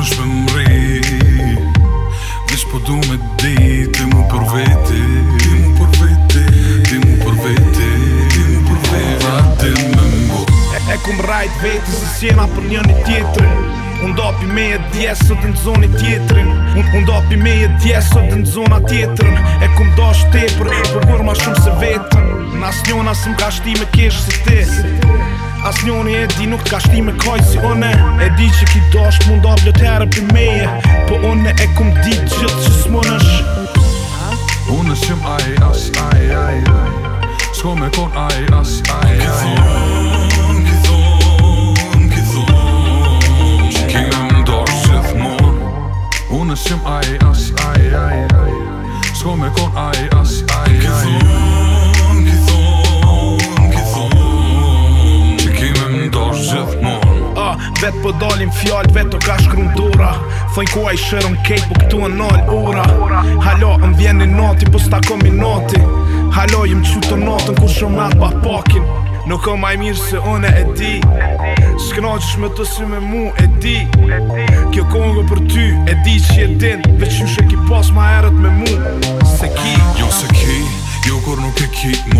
më shpëmri Vesh po du me di Ti mu për veti Ti mu për veti Ti mu për veti Ti mu për veti Ti mu për veti Ti mu për veti E, e ku më rajt veti Se si jena për njën i tjetërin Unë do pi me e djesë Sot në zoni tjetërin Unë un do pi me e djesë Sot në zona tjetërin E ku më do shtepër Për kur ma shumë se vetën Nas njona si më ka shti me keshë si ti nuk t'ka shti me kaj si une E di që ki dosh mund da vlo për meje Po une e kum di gjithë që s'mon është Unë shim aj, as, aj, aj, aj Sko me kon aj, as, aj, aj, aj Unë shëm ai, as, ai, ai, ai, me kon ai, as, ai, ai, ai, ai, ai, ai, ai, ai, ai, Fjall vetë o ka shkru në dora ku a i shërën kejt po këtu e nëllë ura Halo, më vjeni nati, po s'ta komi nati Halo, jim që të natën ku shumë atë pa pakin Nuk o maj mirë se une e di Shkëna që shme të si me mu e di Kjo kongo për ty e di që je din Veqim shë ki pas ma erët me mu Se ki Jo se ki, jo kur nuk e ki mu